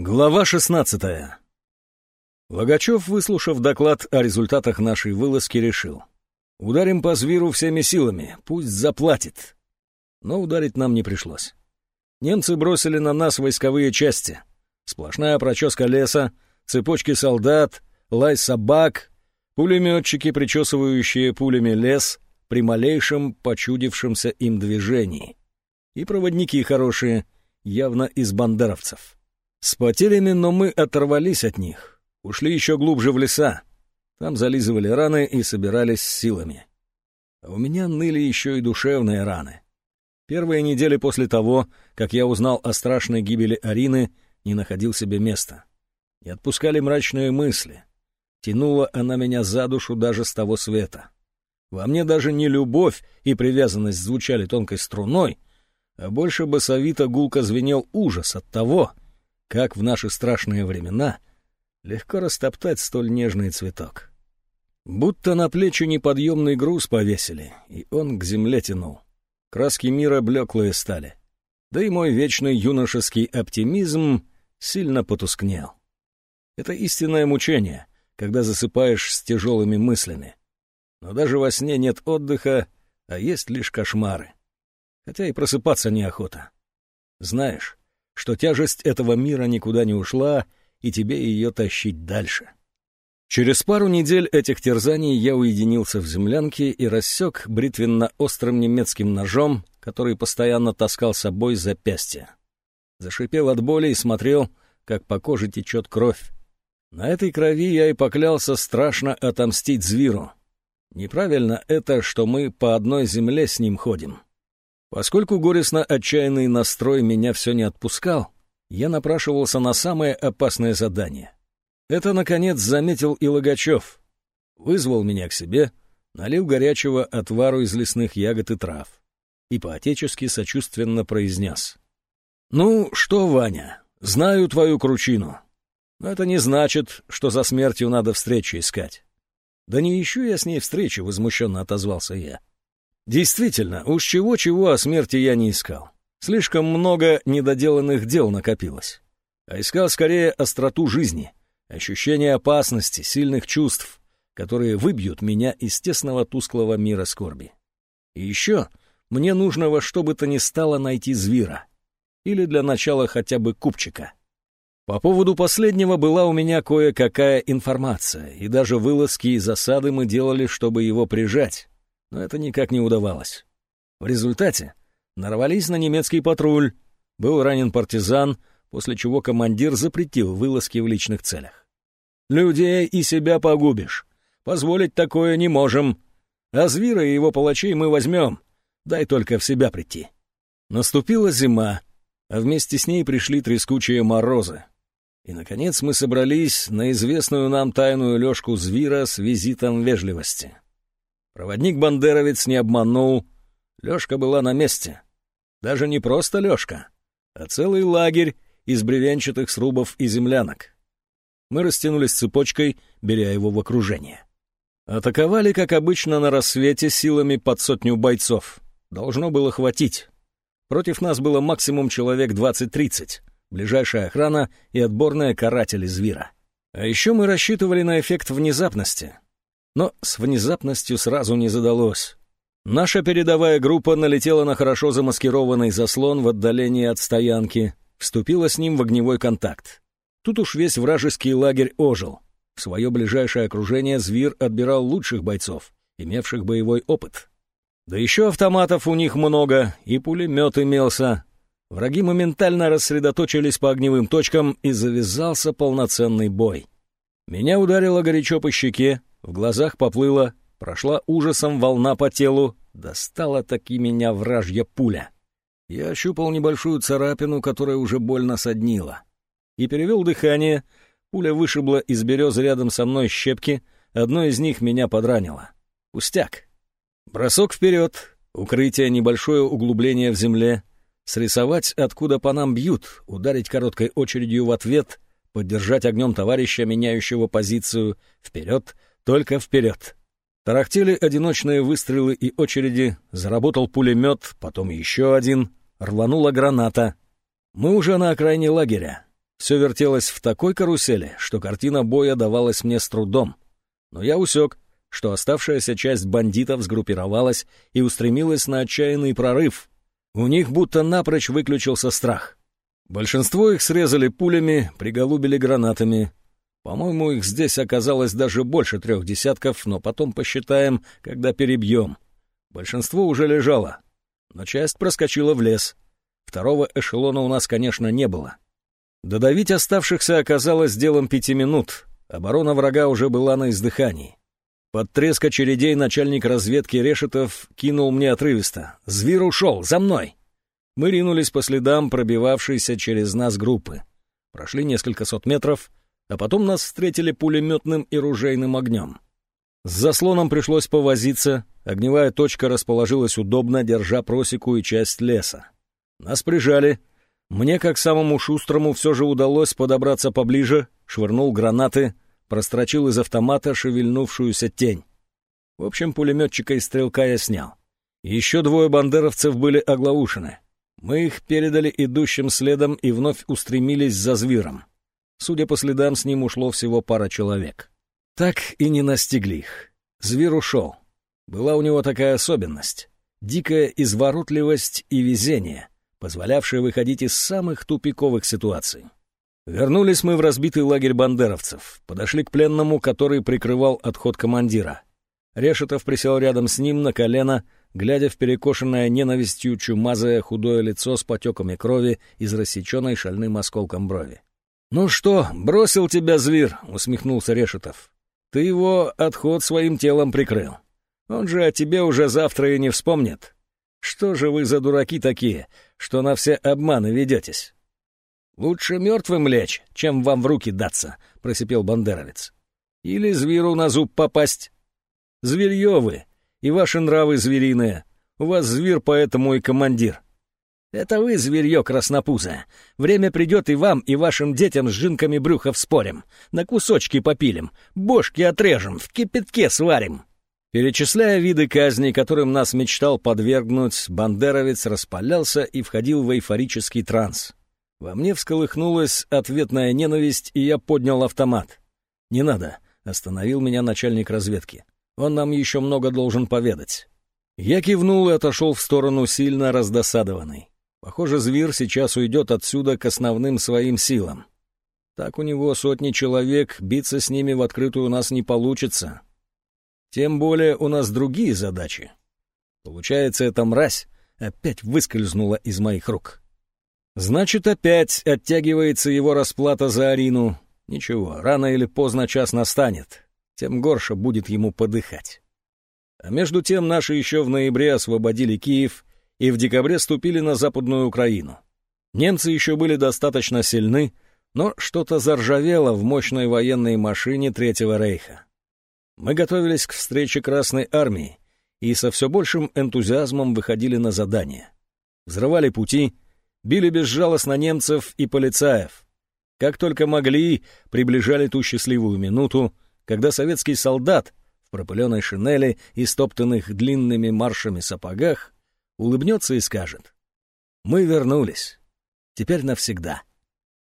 Глава 16 Логачев, выслушав доклад о результатах нашей вылазки, решил. Ударим по зверу всеми силами, пусть заплатит. Но ударить нам не пришлось. Немцы бросили на нас войсковые части. Сплошная проческа леса, цепочки солдат, лай собак, пулеметчики, причесывающие пулями лес при малейшем почудившемся им движении. И проводники хорошие, явно из бандеровцев. С потерями, но мы оторвались от них, ушли еще глубже в леса. Там зализывали раны и собирались силами. А у меня ныли еще и душевные раны. Первые недели после того, как я узнал о страшной гибели Арины, не находил себе места. Не отпускали мрачные мысли. Тянула она меня за душу даже с того света. Во мне даже не любовь и привязанность звучали тонкой струной, а больше басовито гулко звенел ужас от того, как в наши страшные времена легко растоптать столь нежный цветок. Будто на плечи неподъемный груз повесили, и он к земле тянул. Краски мира блеклые стали. Да и мой вечный юношеский оптимизм сильно потускнел. Это истинное мучение, когда засыпаешь с тяжелыми мыслями. Но даже во сне нет отдыха, а есть лишь кошмары. Хотя и просыпаться неохота. Знаешь, что тяжесть этого мира никуда не ушла, и тебе ее тащить дальше. Через пару недель этих терзаний я уединился в землянке и рассек бритвенно-острым немецким ножом, который постоянно таскал с собой запястье. Зашипел от боли и смотрел, как по коже течет кровь. На этой крови я и поклялся страшно отомстить зверу. Неправильно это, что мы по одной земле с ним ходим. Поскольку горестно-отчаянный настрой меня все не отпускал, я напрашивался на самое опасное задание. Это, наконец, заметил и Логачев. Вызвал меня к себе, налил горячего отвару из лесных ягод и трав и по-отечески сочувственно произнес. «Ну что, Ваня, знаю твою кручину, но это не значит, что за смертью надо встречи искать». «Да не ищу я с ней встречи», — возмущенно отозвался я. Действительно, уж чего-чего о смерти я не искал. Слишком много недоделанных дел накопилось. А искал скорее остроту жизни, ощущение опасности, сильных чувств, которые выбьют меня из тесного тусклого мира скорби. И еще мне нужно во что бы то ни стало найти звера. Или для начала хотя бы купчика. По поводу последнего была у меня кое-какая информация, и даже вылазки и засады мы делали, чтобы его прижать но это никак не удавалось. В результате нарвались на немецкий патруль, был ранен партизан, после чего командир запретил вылазки в личных целях. «Людей и себя погубишь. Позволить такое не можем. А Звира и его палачей мы возьмем. Дай только в себя прийти». Наступила зима, а вместе с ней пришли трескучие морозы. И, наконец, мы собрались на известную нам тайную лёжку Звира с визитом вежливости. Проводник-бандеровец не обманул. Лёшка была на месте. Даже не просто Лёшка, а целый лагерь из бревенчатых срубов и землянок. Мы растянулись цепочкой, беря его в окружение. Атаковали, как обычно, на рассвете силами под сотню бойцов. Должно было хватить. Против нас было максимум человек 20-30, ближайшая охрана и отборные каратели звера. А еще мы рассчитывали на эффект внезапности. Но с внезапностью сразу не задалось. Наша передовая группа налетела на хорошо замаскированный заслон в отдалении от стоянки, вступила с ним в огневой контакт. Тут уж весь вражеский лагерь ожил. В свое ближайшее окружение зверь отбирал лучших бойцов, имевших боевой опыт. Да еще автоматов у них много, и пулемет имелся. Враги моментально рассредоточились по огневым точкам, и завязался полноценный бой. Меня ударило горячо по щеке, в глазах поплыла, прошла ужасом волна по телу, достала таки меня вражья пуля. Я ощупал небольшую царапину, которая уже больно соднила. И перевел дыхание. Пуля вышибла из березы рядом со мной щепки, одно из них меня подранило. Пустяк. Бросок вперед, укрытие, небольшое углубление в земле, срисовать, откуда по нам бьют, ударить короткой очередью в ответ, поддержать огнем товарища, меняющего позицию, вперед — только вперед. Тарахтели одиночные выстрелы и очереди, заработал пулемет, потом еще один, рванула граната. Мы уже на окраине лагеря. Все вертелось в такой карусели, что картина боя давалась мне с трудом. Но я усек, что оставшаяся часть бандитов сгруппировалась и устремилась на отчаянный прорыв. У них будто напрочь выключился страх. Большинство их срезали пулями, приголубили гранатами. По-моему, их здесь оказалось даже больше трех десятков, но потом посчитаем, когда перебьем. Большинство уже лежало, но часть проскочила в лес. Второго эшелона у нас, конечно, не было. Додавить оставшихся оказалось делом пяти минут. Оборона врага уже была на издыхании. Под треск очередей начальник разведки Решетов кинул мне отрывисто. «Зверь ушел! За мной!» Мы ринулись по следам пробивавшейся через нас группы. Прошли несколько сот метров, а потом нас встретили пулеметным и ружейным огнем. С заслоном пришлось повозиться, огневая точка расположилась удобно, держа просеку и часть леса. Нас прижали, мне, как самому шустрому, все же удалось подобраться поближе, швырнул гранаты, прострочил из автомата шевельнувшуюся тень. В общем, пулеметчика и стрелка я снял. Еще двое бандеровцев были оглаушены. Мы их передали идущим следом и вновь устремились за звером. Судя по следам, с ним ушло всего пара человек. Так и не настигли их. Зверь ушел. Была у него такая особенность — дикая изворотливость и везение — позволявшее выходить из самых тупиковых ситуаций. Вернулись мы в разбитый лагерь бандеровцев, подошли к пленному, который прикрывал отход командира. Решетов присел рядом с ним на колено, глядя в перекошенное ненавистью чумазое худое лицо с потеками крови из рассеченной шальным осколком брови. «Ну что, бросил тебя зверь?» — усмехнулся Решетов. «Ты его отход своим телом прикрыл. Он же о тебе уже завтра и не вспомнит. Что же вы за дураки такие, что на все обманы ведетесь?» «Лучше мертвым лечь, чем вам в руки даться», — просипел бандеровец. «Или зверу на зуб попасть. Зверье вы, и ваши нравы звериные. У вас зверь, поэтому и командир». «Это вы, зверье краснопузое. Время придет и вам, и вашим детям с жинками брюха вспорим. На кусочки попилим, бошки отрежем, в кипятке сварим». Перечисляя виды казней, которым нас мечтал подвергнуть, бандеровец распалялся и входил в эйфорический транс. Во мне всколыхнулась ответная ненависть, и я поднял автомат. «Не надо», — остановил меня начальник разведки. «Он нам еще много должен поведать». Я кивнул и отошел в сторону, сильно раздосадованный. Похоже, зверь сейчас уйдет отсюда к основным своим силам. Так у него сотни человек, биться с ними в открытую у нас не получится. Тем более у нас другие задачи. Получается, эта мразь опять выскользнула из моих рук. Значит, опять оттягивается его расплата за Арину. Ничего, рано или поздно час настанет, тем горше будет ему подыхать. А между тем наши еще в ноябре освободили Киев и в декабре ступили на Западную Украину. Немцы еще были достаточно сильны, но что-то заржавело в мощной военной машине Третьего Рейха. Мы готовились к встрече Красной Армии и со все большим энтузиазмом выходили на задание. Взрывали пути, били безжалостно немцев и полицаев. Как только могли, приближали ту счастливую минуту, когда советский солдат в пропыленной шинели и стоптанных длинными маршами сапогах улыбнется и скажет «Мы вернулись. Теперь навсегда».